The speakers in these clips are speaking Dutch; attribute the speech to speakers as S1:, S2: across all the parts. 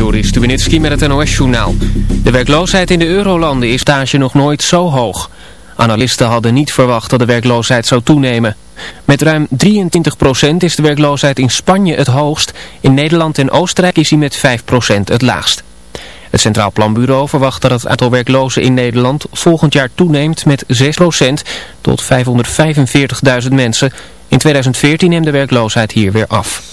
S1: Joris Stubenitski met het NOS-journaal. De werkloosheid in de eurolanden is stage nog nooit zo hoog. Analisten hadden niet verwacht dat de werkloosheid zou toenemen. Met ruim 23% is de werkloosheid in Spanje het hoogst. In Nederland en Oostenrijk is hij met 5% het laagst. Het Centraal Planbureau verwacht dat het aantal werklozen in Nederland volgend jaar toeneemt met 6% tot 545.000 mensen. In 2014 neemt de werkloosheid hier weer af.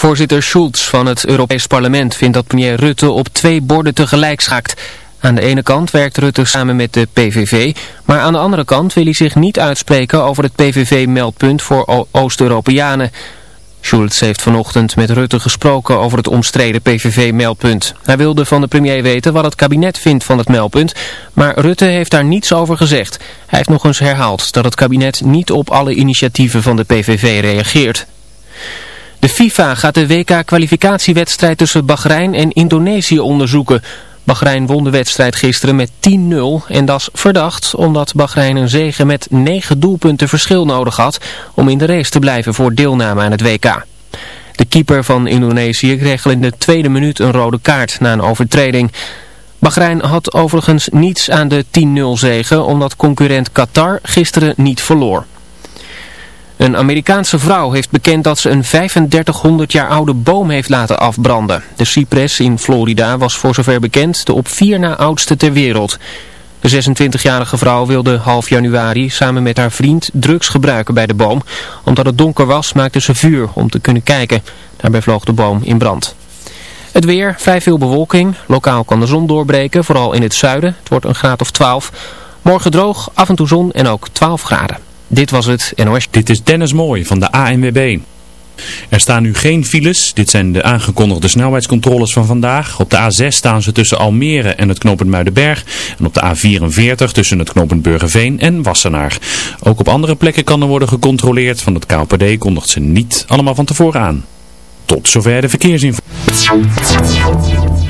S1: Voorzitter Schulz van het Europees Parlement vindt dat premier Rutte op twee borden tegelijk schaakt. Aan de ene kant werkt Rutte samen met de PVV, maar aan de andere kant wil hij zich niet uitspreken over het PVV-meldpunt voor Oost-Europeanen. Schulz heeft vanochtend met Rutte gesproken over het omstreden PVV-meldpunt. Hij wilde van de premier weten wat het kabinet vindt van het meldpunt, maar Rutte heeft daar niets over gezegd. Hij heeft nog eens herhaald dat het kabinet niet op alle initiatieven van de PVV reageert. De FIFA gaat de WK-kwalificatiewedstrijd tussen Bahrein en Indonesië onderzoeken. Bahrein won de wedstrijd gisteren met 10-0 en dat is verdacht omdat Bahrein een zege met 9 doelpunten verschil nodig had om in de race te blijven voor deelname aan het WK. De keeper van Indonesië kreeg in de tweede minuut een rode kaart na een overtreding. Bahrein had overigens niets aan de 10-0 zege omdat concurrent Qatar gisteren niet verloor. Een Amerikaanse vrouw heeft bekend dat ze een 3500 jaar oude boom heeft laten afbranden. De cypress in Florida was voor zover bekend de op vier na oudste ter wereld. De 26-jarige vrouw wilde half januari samen met haar vriend drugs gebruiken bij de boom. Omdat het donker was maakte ze vuur om te kunnen kijken. Daarbij vloog de boom in brand. Het weer, vrij veel bewolking. Lokaal kan de zon doorbreken, vooral in het zuiden. Het wordt een graad of 12. Morgen droog, af en toe zon en ook 12 graden. Dit was het NOS.
S2: Dit is Dennis Mooi van de ANWB. Er staan nu geen files. Dit zijn de aangekondigde snelheidscontroles van vandaag. Op de A6 staan ze tussen Almere en het knooppunt Muidenberg. En op de A44 tussen het knooppunt Burgerveen en Wassenaar. Ook op andere plekken kan er worden gecontroleerd. Van het KLPD kondigt ze niet allemaal van tevoren aan. Tot zover de verkeersinformatie.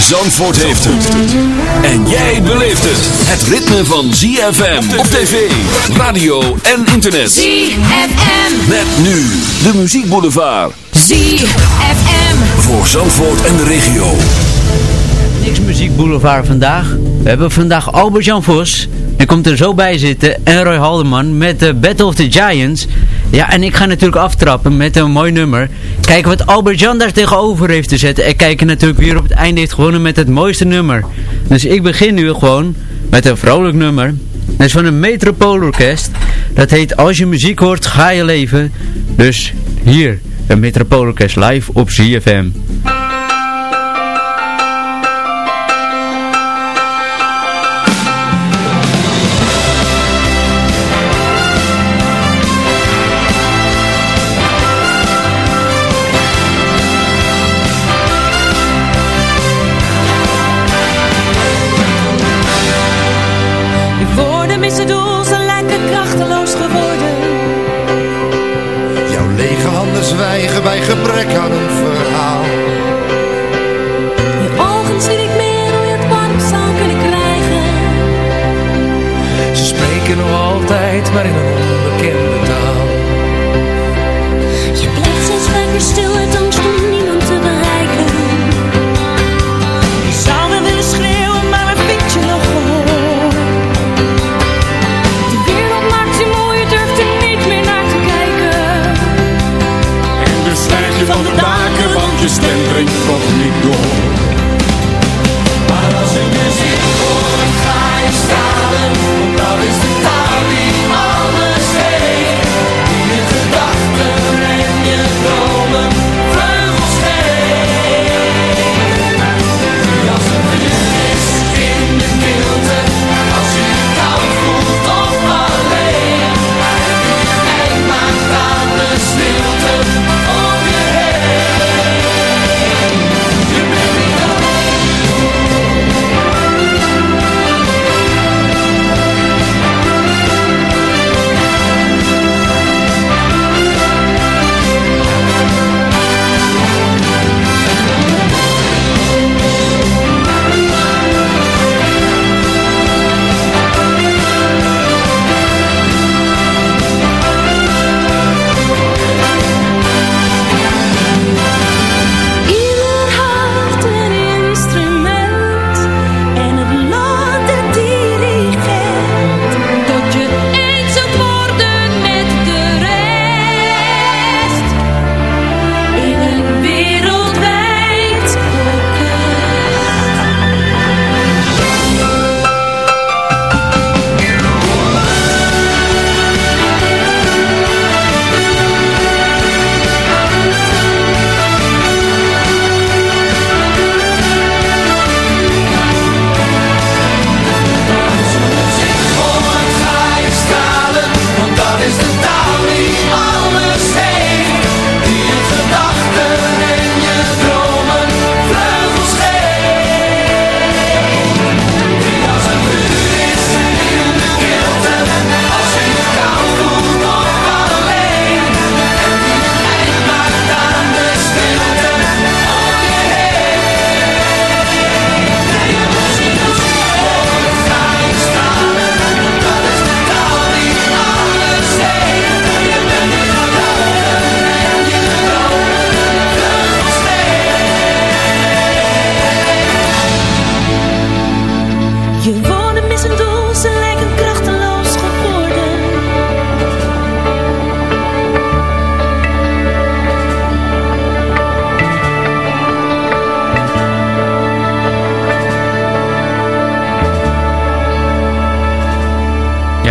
S3: Zandvoort heeft het. En jij beleeft het. Het ritme van ZFM op tv, radio en internet.
S4: ZFM.
S3: Met nu de muziekboulevard.
S4: ZFM.
S3: Voor Zandvoort en de regio.
S5: Niks muziekboulevard vandaag. We hebben vandaag Albert-Jan Vos. Die komt er zo bij zitten. En Roy Haldeman met de Battle of the Giants. Ja, en ik ga natuurlijk aftrappen met een mooi nummer. Kijken wat Albert-Jan daar tegenover heeft te zetten. En kijken natuurlijk wie er op het einde heeft gewonnen met het mooiste nummer. Dus ik begin nu gewoon met een vrolijk nummer. Dat is van een Metropoolorkest. Dat heet Als je muziek hoort, ga je leven. Dus hier, een Metropoolorkest live op ZFM.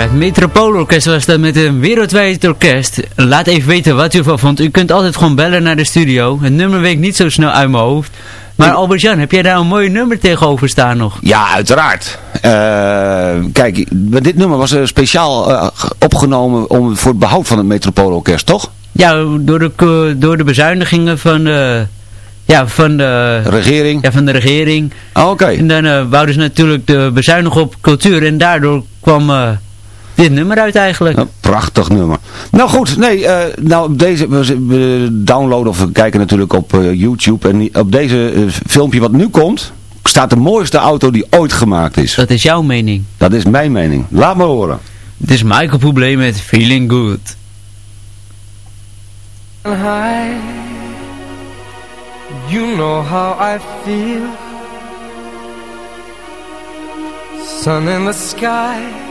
S6: Het
S5: Metropoolorkest was dat met een wereldwijd orkest. Laat even weten wat u ervan vond. U kunt altijd gewoon bellen naar de studio. Het nummer weet ik niet zo snel uit mijn hoofd. Maar Albert-Jan, heb jij daar een mooi nummer tegenover staan nog?
S7: Ja, uiteraard. Eh, kijk, dit nummer was eh, speciaal eh, opgenomen om, voor het behoud van het Metropoolorkest, toch?
S5: Ja, door de, door de bezuinigingen van de, ja, van de
S7: Regering?
S5: Ja, van de regering.
S7: Oh, Oké.
S5: En dan eh wouden ze natuurlijk de bezuinigen op cultuur. En daardoor kwam dit nummer uit eigenlijk.
S7: Een prachtig nummer. Nou goed, nee, eh, nou op deze, we, downloaden of we kijken natuurlijk op eh, YouTube. En op deze eh, filmpje wat nu komt, staat de mooiste auto die ooit gemaakt is.
S5: Dat is jouw mening.
S7: Dat is mijn mening. Laat me horen.
S5: Het is Michael Bublé met Feeling Good.
S8: high. You know how I feel. Sun in the sky.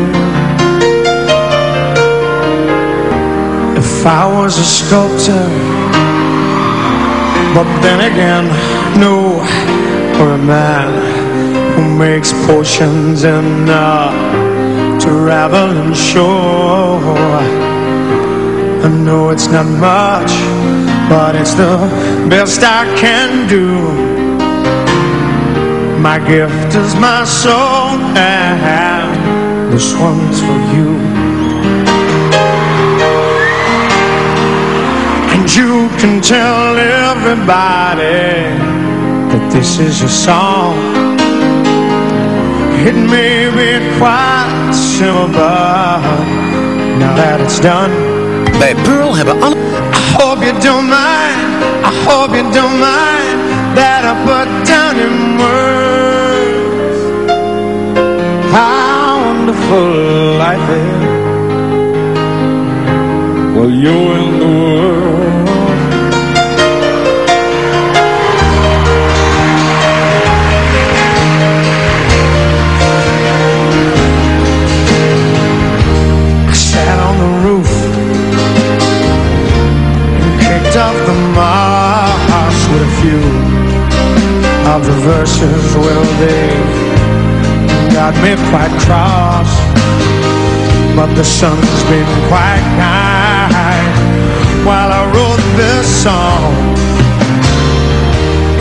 S9: If I was a sculptor But then again, no. Or a man who makes potions uh, traveling shore. I know it's not much But it's the best I can do. My gift is my soul And this one's for you can tell everybody that this is your song. It may be quite simple, but now that it's done.
S10: Bij Pearl hebben alle...
S9: I hope you don't mind, I hope you don't mind that I put down in words how wonderful life is. Of the verses. Well, they got me quite cross, but the sun's been quite kind while I wrote this song.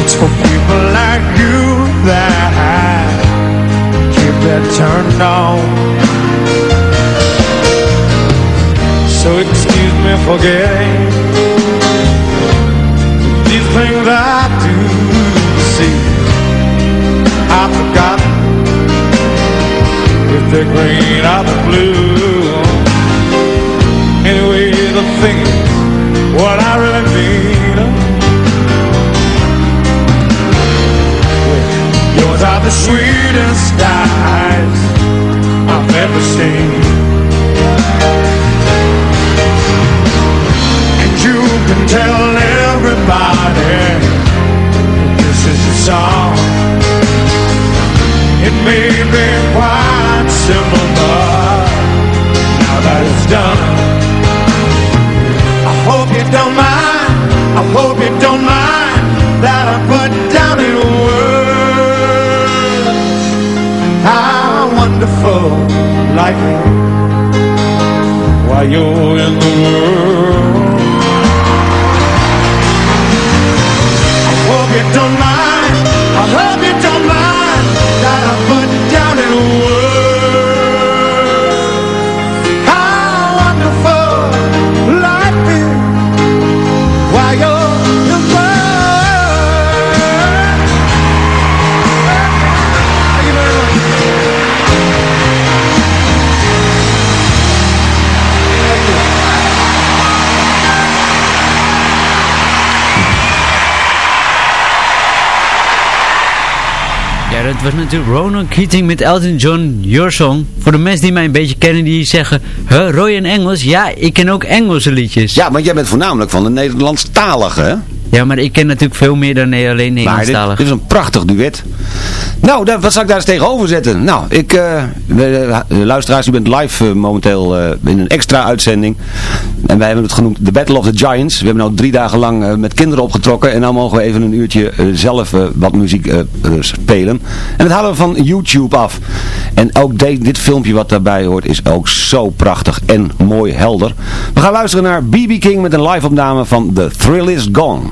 S9: It's for people like you that keep it turned on. So excuse me for getting these things I do. I've forgotten if they're green or the blue. Anyway, the things what I really mean. Uh, yours are the sweetest eyes I've ever seen. And you can tell everybody simple, but now that it's done, I hope you don't mind. I hope you don't mind that I put down in words how wonderful life is while you're in the world.
S5: Dat was natuurlijk Ronan Keating met Elton John, Your Song. Voor de mensen die mij een beetje kennen, die zeggen... Huh, Roy en Engels? Ja, ik ken ook Engelse liedjes.
S7: Ja, want jij bent voornamelijk van de Nederlandstalige, hè?
S5: Ja, maar ik ken natuurlijk veel meer dan alleen
S7: Maar dit,
S5: Nederlandstalig.
S7: dit is een prachtig duet. Nou, wat zal ik daar eens tegenover zetten? Nou, ik, de luisteraars, u bent live eh, momenteel in een extra uitzending. En wij hebben het genoemd The Battle of the Giants. We hebben nou drie dagen lang met kinderen opgetrokken. En nou mogen we even een uurtje zelf wat muziek spelen. En dat halen we van YouTube af. En ook dit filmpje wat daarbij hoort is ook zo prachtig en mooi helder. We gaan luisteren naar B.B. King met een live opname van The Thrill Is Gone.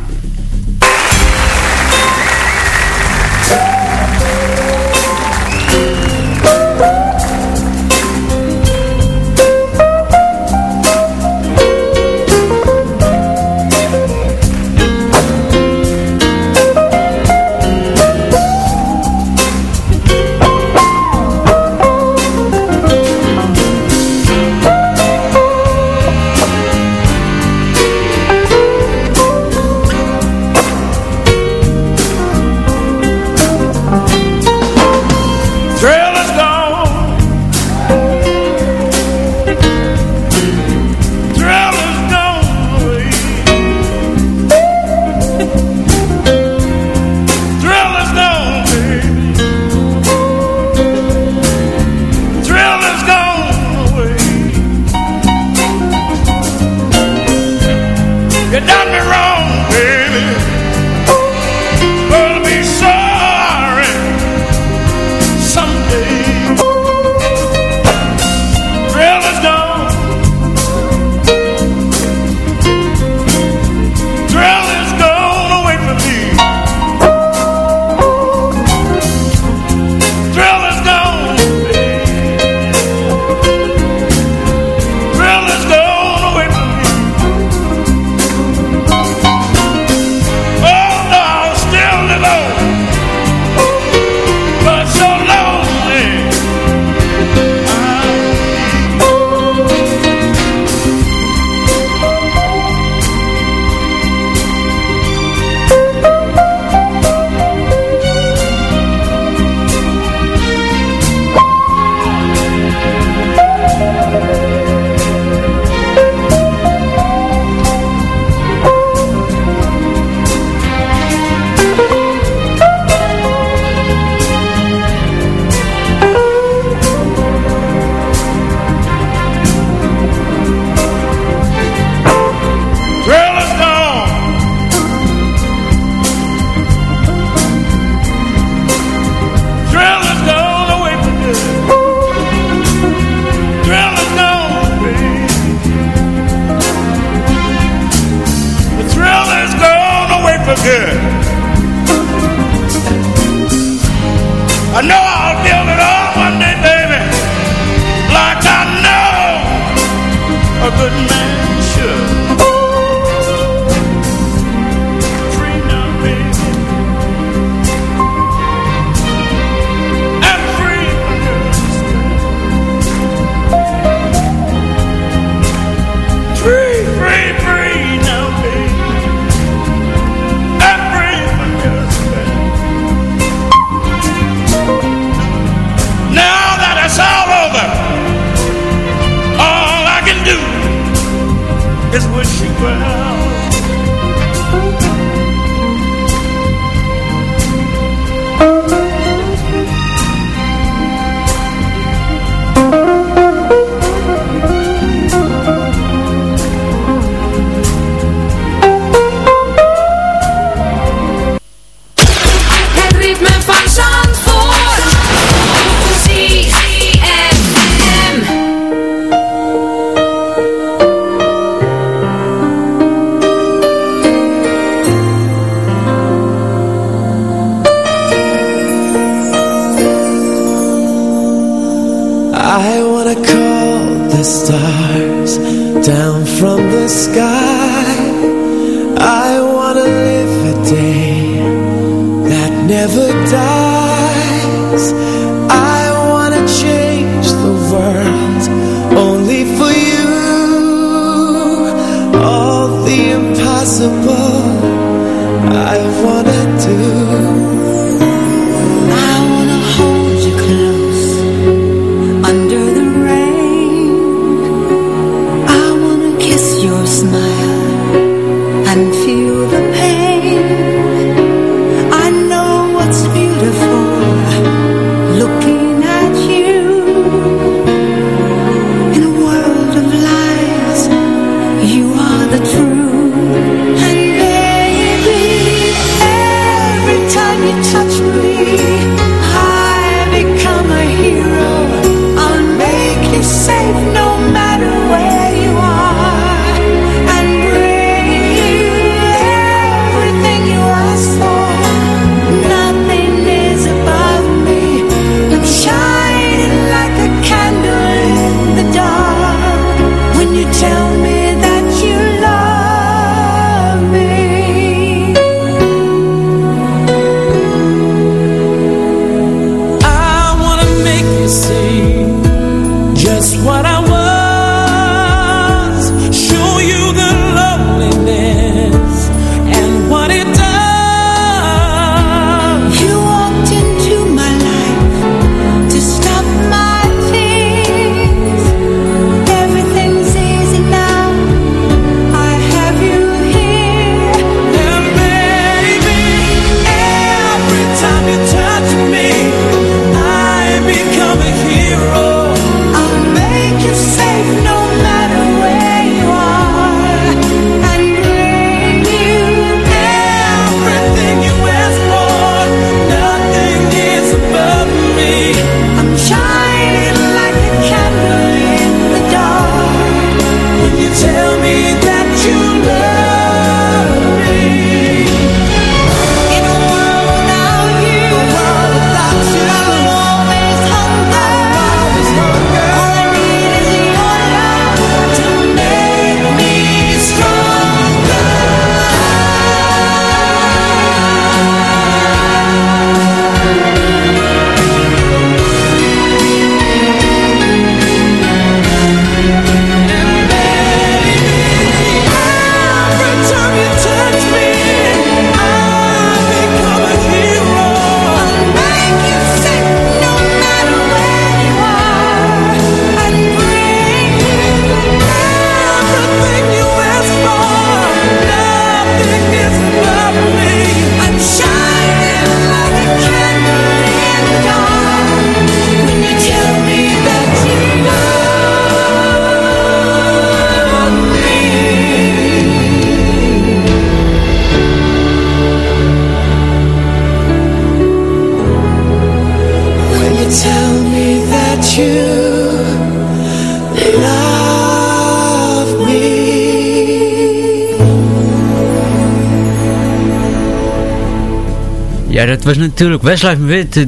S5: Ja, dat was natuurlijk Westlife with the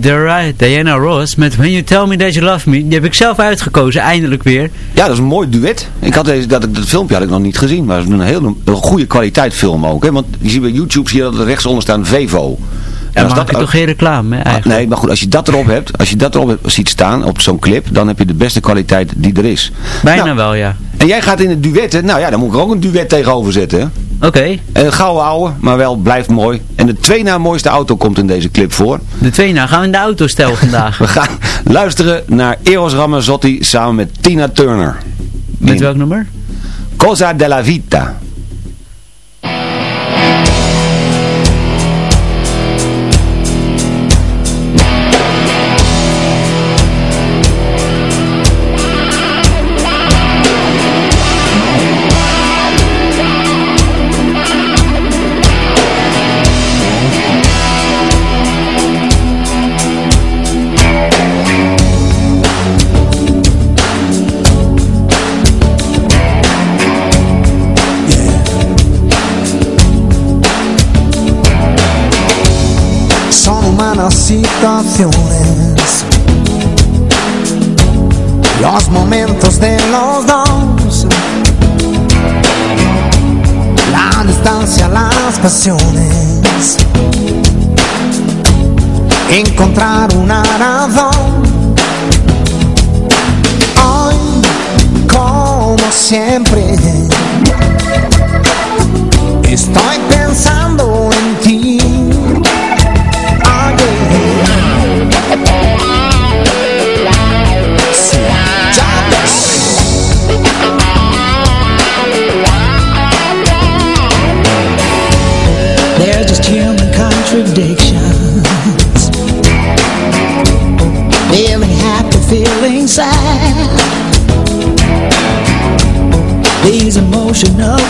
S5: Diana Ross met When You Tell Me That You Love Me. Die heb ik zelf uitgekozen, eindelijk weer.
S7: Ja, dat is een mooi duet. Ik had deze, dat, dat filmpje had ik nog niet gezien. Maar het is een hele een goede kwaliteit film ook. Hè? Want je ziet bij YouTube zie je dat er rechtsonder staan Vevo.
S5: En
S7: als
S5: dan maak je toch geen reclame, hè, eigenlijk.
S7: nee, maar goed, als je dat erop hebt, als je dat erop ziet staan op zo'n clip, dan heb je de beste kwaliteit die er is.
S5: Bijna
S7: Nou,
S5: wel, ja.
S7: En jij gaat in het duetten, nou ja, dan moet ik er ook een duet tegenover zetten.
S5: Oké,
S7: Een gouden ouwe, maar wel blijft mooi. En de twee na mooiste auto komt in deze clip voor.
S5: de twee nou gaan we in de auto stellen vandaag.
S7: We gaan luisteren naar Eros Ramazzotti samen met Tina Turner.
S5: Met welk nummer?
S7: Cosa della Vita.
S11: Humanas situaciones. Los momentos de los dos. La distancia, las pasiones. Encontrar una razón. Hoy, como siempre.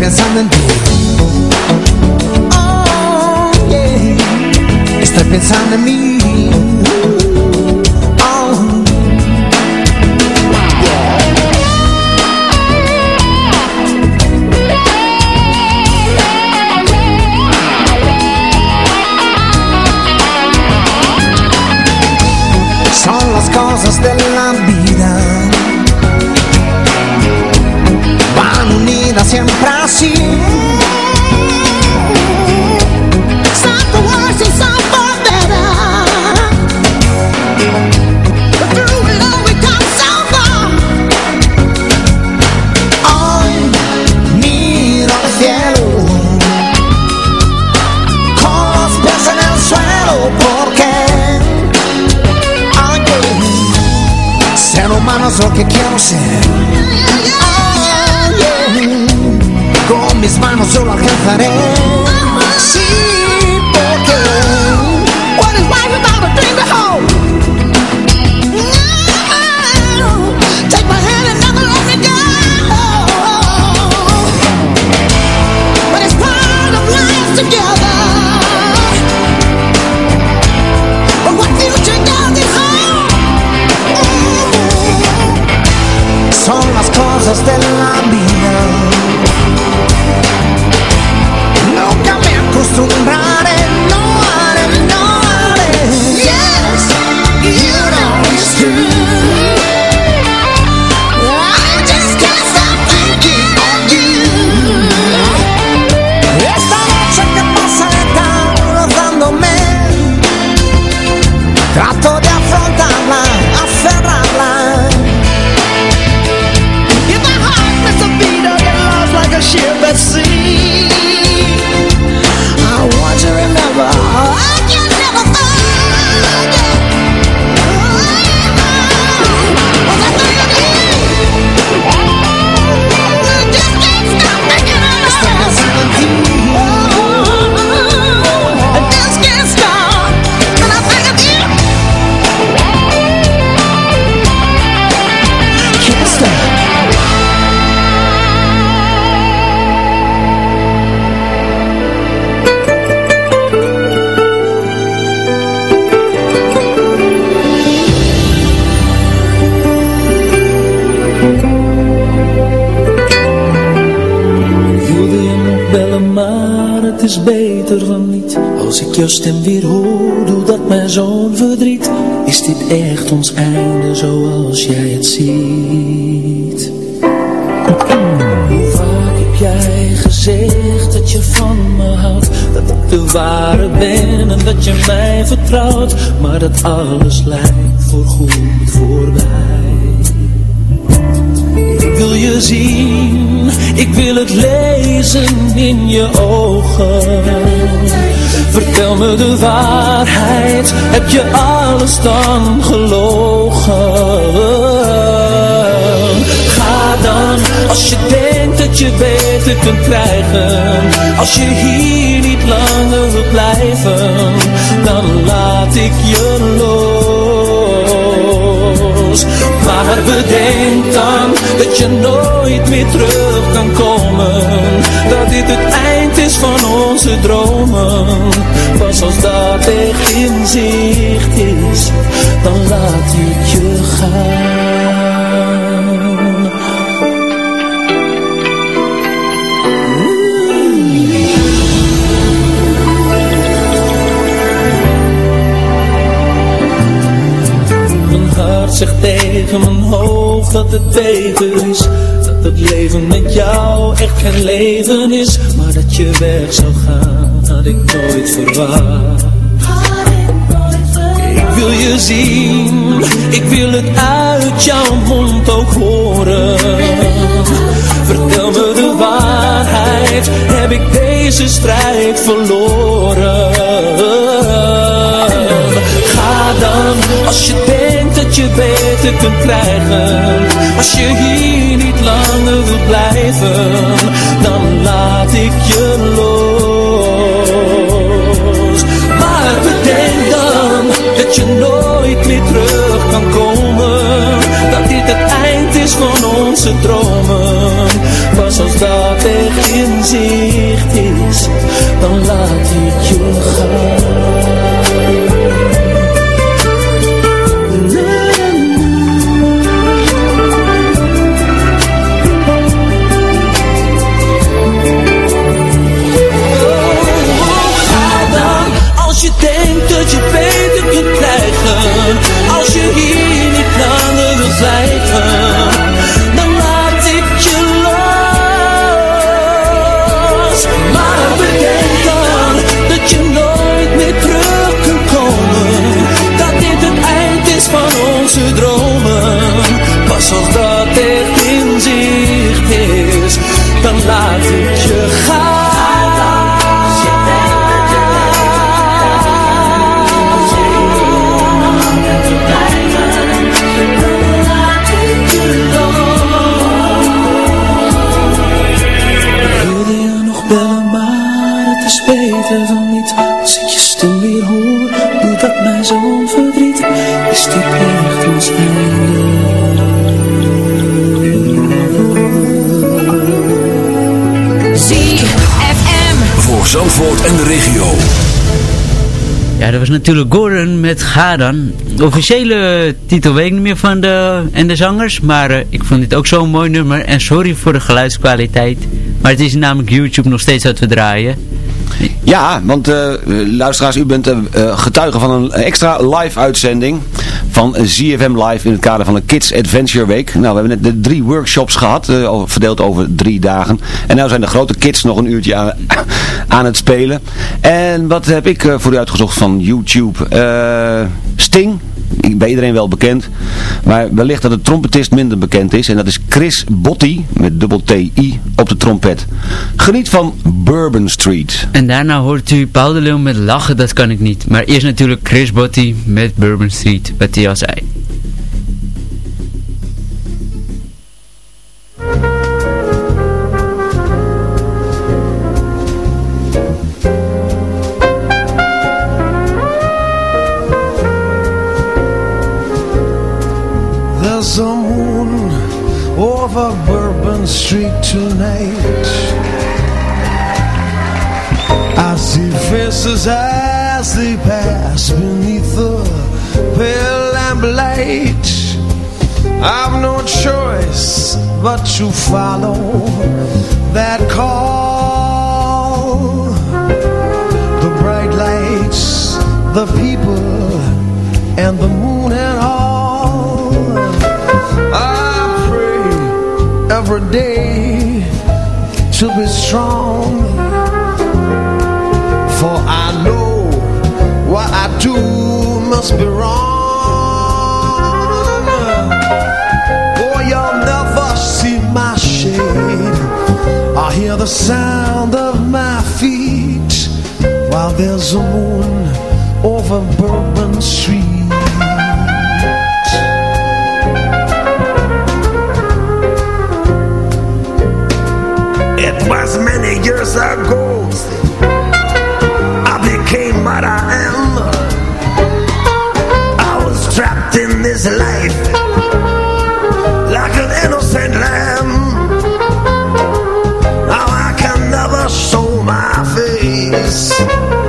S11: pensando en ti. Oh, yeah. Estoy pensando en mí Lo que quiero ser Con mis manos yo alcanzaré
S12: ik jouw stem weer hoor, doe dat mij zo'n verdriet. Is dit echt ons einde zoals jij het ziet? Hoe vaak heb jij gezegd dat je van me houdt. Dat ik de ware ben en dat je mij vertrouwt. Maar dat alles lijkt voorgoed voorbij. Ik wil je zien, ik wil het lezen in je ogen. Vertel me de waarheid, heb je alles dan gelogen? Als je denkt dat je beter kunt krijgen. Als je hier niet langer wilt blijven Dan laat ik je los. Maar bedenk dan dat je nooit meer terug kan komen. Dat dit het eind van onze dromen. Pas als dat echt in zicht is Dan laat ik je gaan zegt tegen mijn hoofd dat het beter is. Dat het leven met jou echt geen leven is. Maar dat je weg zou gaan had ik nooit verwacht. Ik wil je zien, ik wil het uit jouw mond ook horen. Vertel me de waarheid, heb ik deze strijd verloren? Ga dan, als je denkt dat je beter kunt krijgen. Als je hier niet langer wilt blijven Dan laat ik je los. Maar bedenk dan dat je nooit meer terug kan komen. Dat dit het eind is van onze dromen. Pas als dat echt in zicht is Dan laat ik je gaan
S3: Zandvoort en de regio.
S5: Ja, dat was natuurlijk Gordon met Ga dan. De officiële titel weet ik niet meer van de, en de zangers. Maar eh, ik vond dit ook zo'n mooi nummer. En sorry voor de geluidskwaliteit. Maar het is namelijk YouTube nog steeds dat we draaien.
S7: Ja, want eh, luisteraars, u bent eh, eh, getuige van een extra live uitzending van ZFM Live in het kader van de Kids Adventure Week. Nou, we hebben net de drie workshops gehad, eh, verdeeld over drie dagen. En nou zijn de grote kids nog een uurtje aan, aan het spelen. En wat heb ik voor u uitgezocht van YouTube? Sting, bij iedereen wel bekend. Maar wellicht dat de trompetist minder bekend is. En dat is Chris Botti, met dubbel T-I, op de trompet. Geniet van Bourbon Street.
S5: En daarna hoort u Paul de Leeuw met lachen, dat kan ik niet. Maar eerst natuurlijk Chris Botti met Bourbon Street, wat hij al zei.
S9: There's a moon over Bourbon Street tonight. I see faces as they pass beneath the pale lamp light. I've no choice but to follow that call. The bright lights, the people, and the moon and all. Every day to be strong. For I know what I do must be wrong. For you'll never see my shade or hear the sound of my feet while there's a moon over Bourbon Street.
S13: as I go I became what I am. I was trapped in this life Like an innocent lamb. Now I can never show my
S14: face.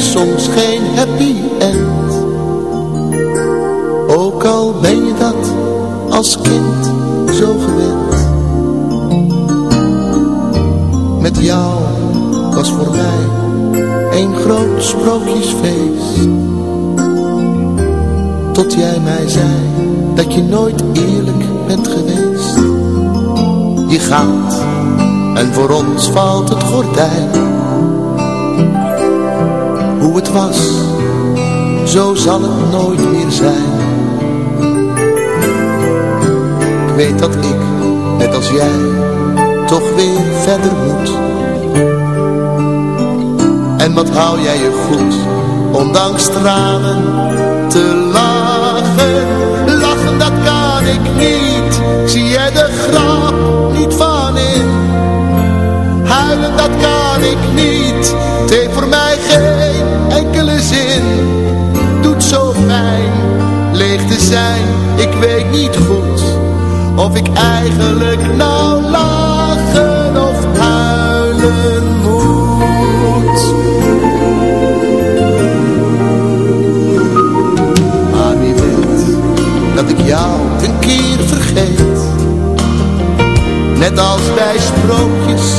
S14: Soms geen happy end. Ook al ben je dat als kind zo gewend. Met jou was voor mij een groot sprookjesfeest. Tot jij mij zei dat je nooit eerlijk bent geweest. Je gaat en voor ons valt het gordijn. Hoe het was, zo zal het nooit meer zijn. Ik weet dat ik, net als jij, toch weer verder moet. En wat hou jij je goed, ondanks tranen, te lachen. Lachen, dat kan ik niet, zie jij de grap niet van in. Huilen, dat kan ik niet, het heeft voor mij geen enkele zin. Doet zo pijn, leeg te zijn, ik weet niet goed. Of ik eigenlijk nou lachen of huilen moet. Maar wie weet dat ik jou een keer vergeet. Net als bij sprookjes,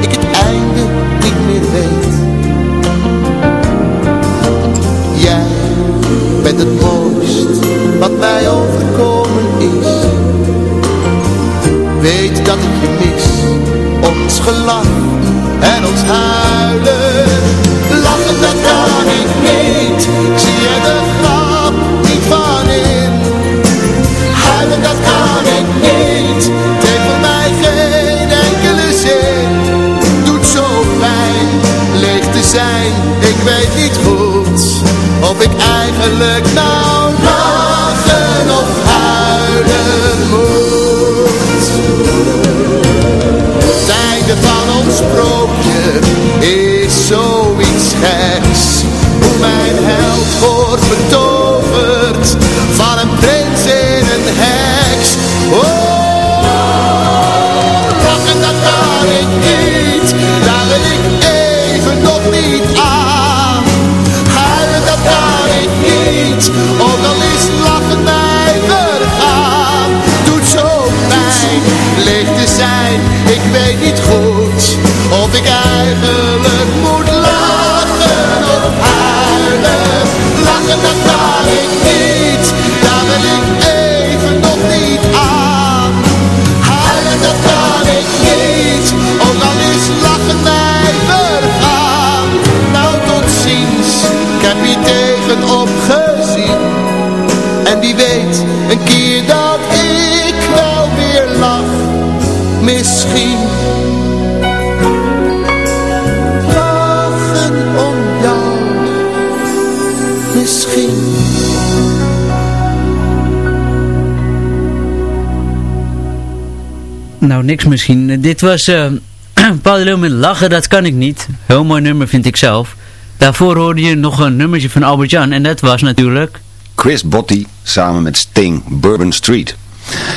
S14: ik het einde niet meer weet. Mij overkomen is. weet dat ik je mis. Ons gelach en ons huilen. Lachen dat kan misschien.
S5: Dit was eh Paul de Leeuw met Lachen, dat kan ik niet. Heel mooi nummer vind ik zelf. Daarvoor hoorde je nog een nummertje van Albert Jan. En dat was natuurlijk...
S7: Chris Botti samen met Sting, Bourbon Street.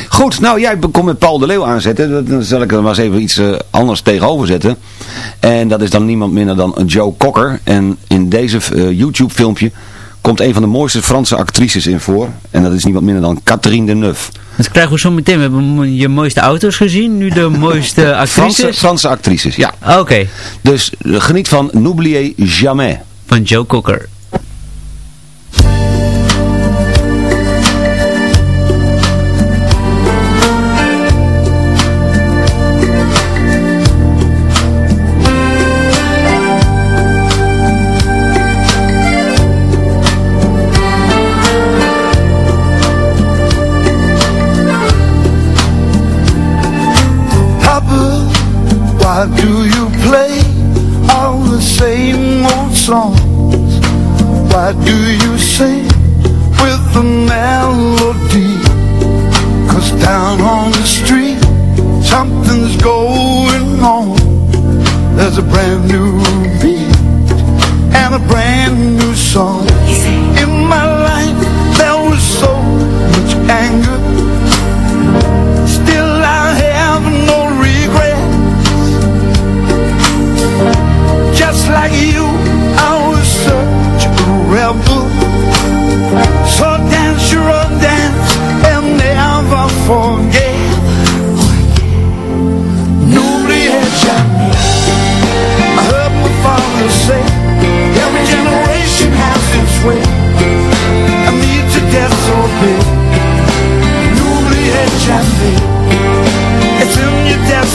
S7: Goed, nou jij komt met Paul de Leeuw aanzetten. Dan zal ik er maar eens even iets eh, anders tegenover zetten. En dat is dan niemand minder dan Joe Cocker. En in deze eh, YouTube filmpje komt een van de mooiste Franse actrices in voor. En dat is niemand minder dan Catherine Deneuve.
S5: Dat krijgen we zo meteen. We hebben je mooiste auto's gezien. Nu de mooiste
S7: Franse,
S5: actrices.
S7: Franse actrices, ja.
S5: Oké.
S7: Dus eh, geniet van N'oubliez jamais.
S5: Van Joe Cocker.
S9: Why do you sing with the melody? Cause down on the street, something's going on. There's a brand new beat and a brand new song. It's in your destiny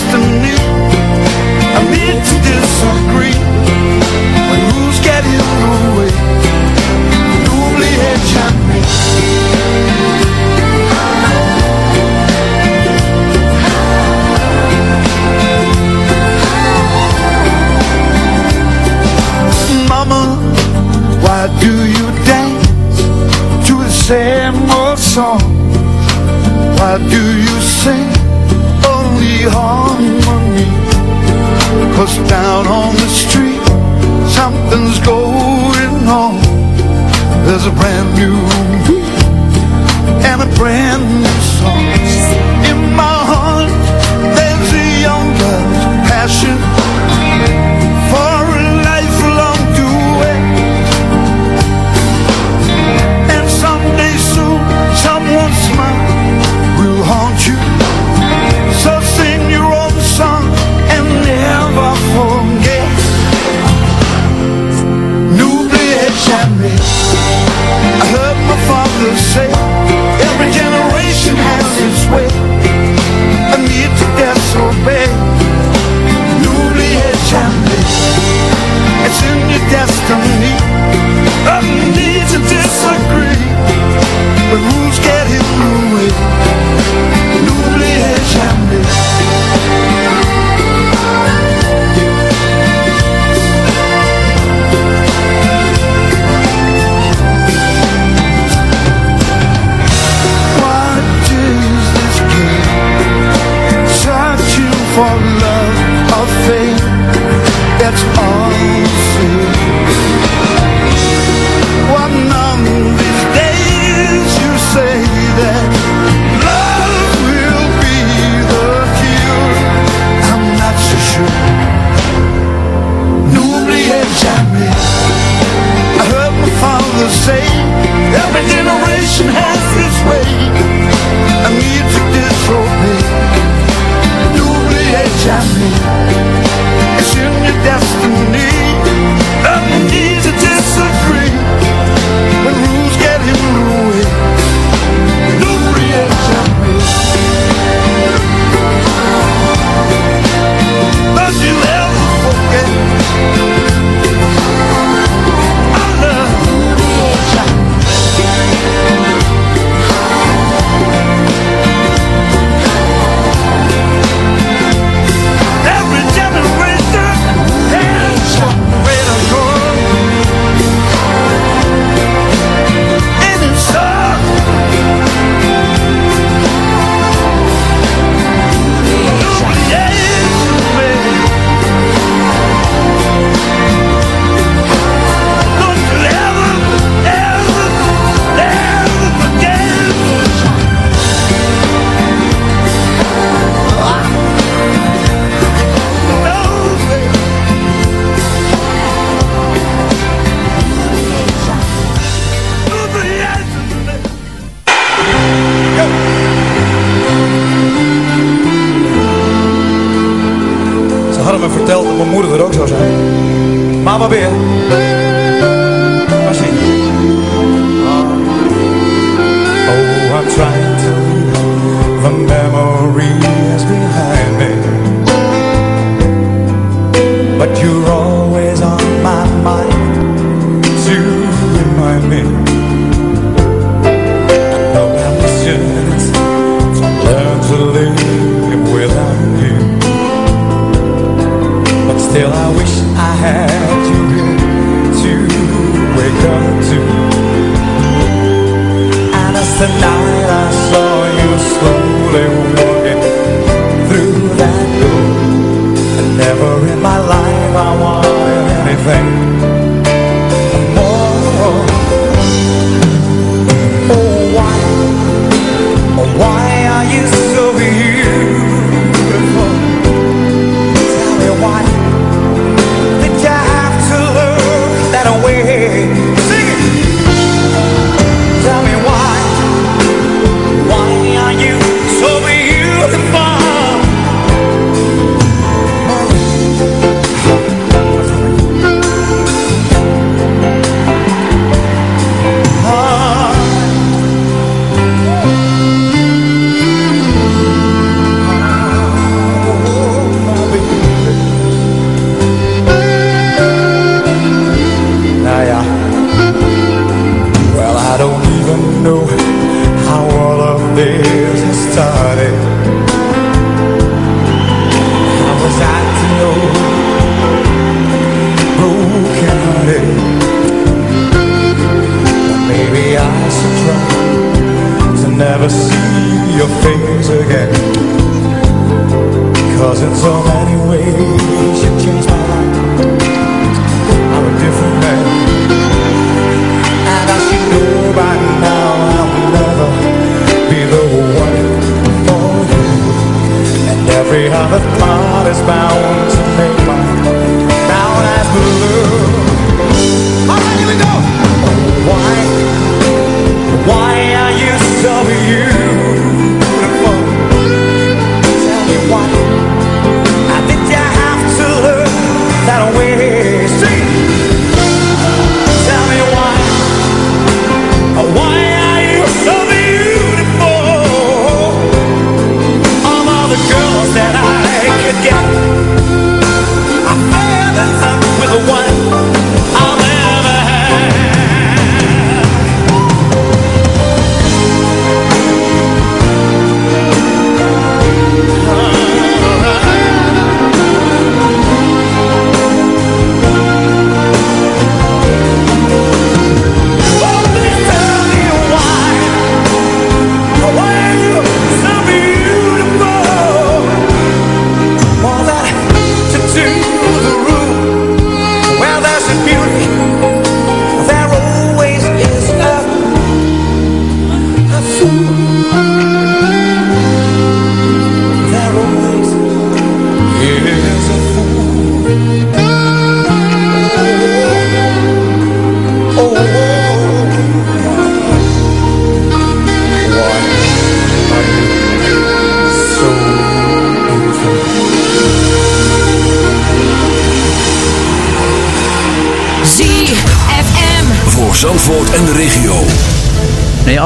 S9: every other thought is bound to make my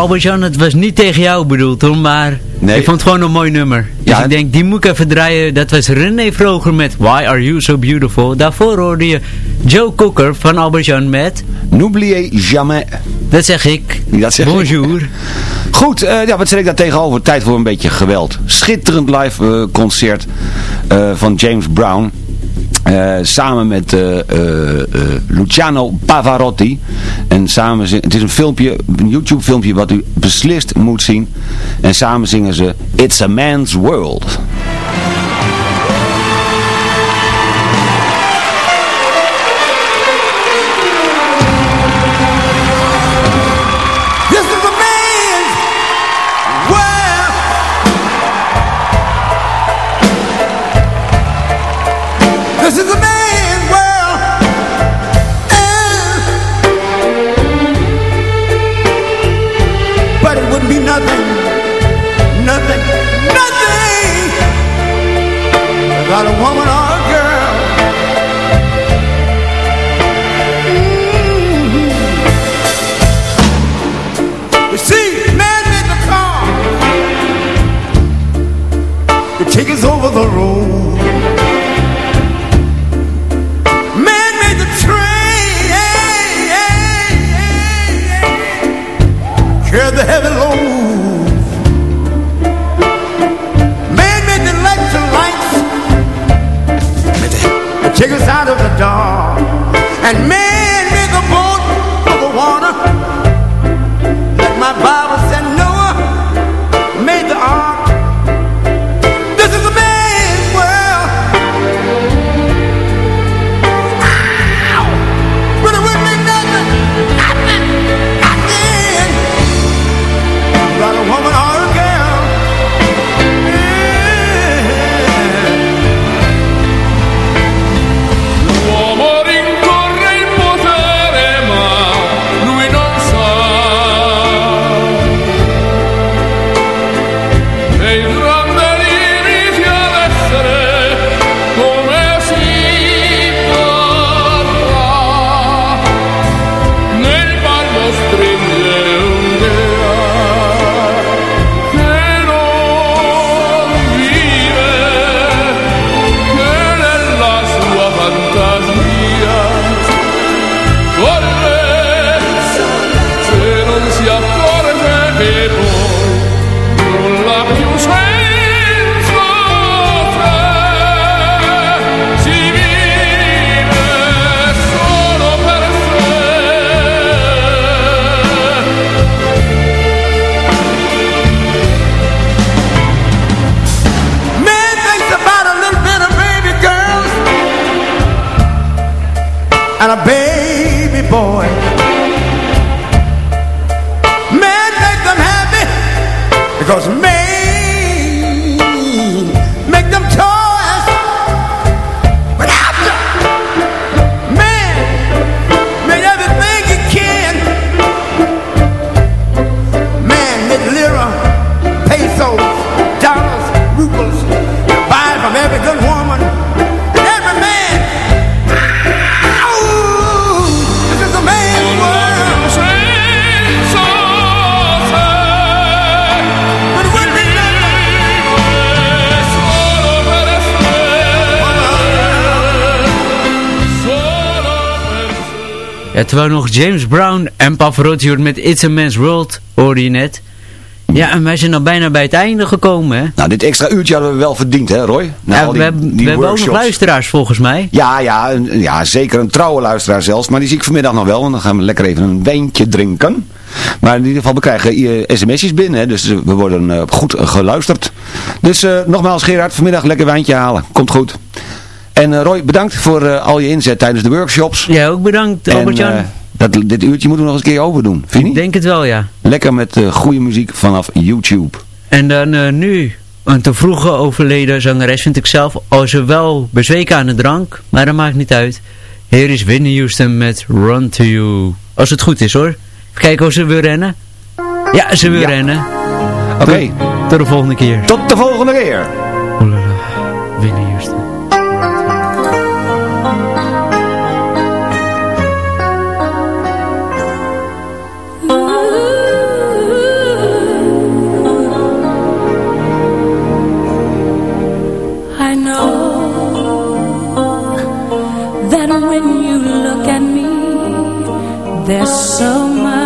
S5: Albert-Jan, het was niet tegen jou bedoeld hoor, maar
S7: Nee.
S5: ik vond het gewoon een mooi nummer. Dus
S7: Ja.
S5: ik denk, die moet ik even draaien. Dat was René Vroger met Why Are You So Beautiful. Daarvoor hoorde je Joe Cocker van Albert-Jan met...
S7: N'oubliez jamais.
S5: Dat zeg ik.
S7: Dat zeg ik.
S5: Bonjour.
S7: Goed, eh, ja, wat zet ik daar tegenover? Tijd voor een beetje geweld. Schitterend live eh, concert eh, van James Brown. Eh, samen met eh, eh, Luciano Pavarotti. En samen het is een filmpje, een YouTube filmpje wat u beslist moet zien. En samen zingen ze It's a Man's World.
S15: Take us out of the dark. And
S5: Ja, terwijl nog James Brown en Pavarotti hoort met It's a Man's World, hoorde je net. Ja, en wij zijn al bijna bij het einde gekomen, hè?
S7: Nou, dit extra uurtje hadden we wel verdiend, hè Roy?
S5: Ja,
S7: al
S5: we hebben, we hebben ook nog luisteraars volgens mij.
S7: Ja, ja, een- ja, zeker een trouwe luisteraar zelfs. Maar die zie ik vanmiddag nog wel. En dan gaan we lekker even een wijntje drinken. Maar in ieder geval, we krijgen sms'jes binnen. Hè, dus eh, we worden eh, goed geluisterd. Dus eh, nogmaals Gerard, vanmiddag lekker wijntje halen. Komt goed. En eh, Roy, bedankt voor eh, al je inzet tijdens de workshops.
S5: Ja, ook bedankt
S7: En,
S5: Albert-Jan.
S7: eh, dat, dit uurtje moeten we nog eens een keer overdoen. Vind je
S5: Ik denk het wel, ja.
S7: Lekker met eh, goede muziek vanaf YouTube.
S5: En dan nu, een te vroege overleden zangeres vind ik zelf, al ze wel bezweken aan de drank, maar dat maakt niet uit. Hier is Whitney Houston met Run To You. Als het goed is hoor. Even kijken of ze wil rennen. Ja, ze wil
S7: Ja.
S5: rennen.
S7: Oké.
S5: Tot, tot de volgende keer.
S7: Tot de volgende keer.
S5: Whitney Houston.
S6: when you look at me, there's so much.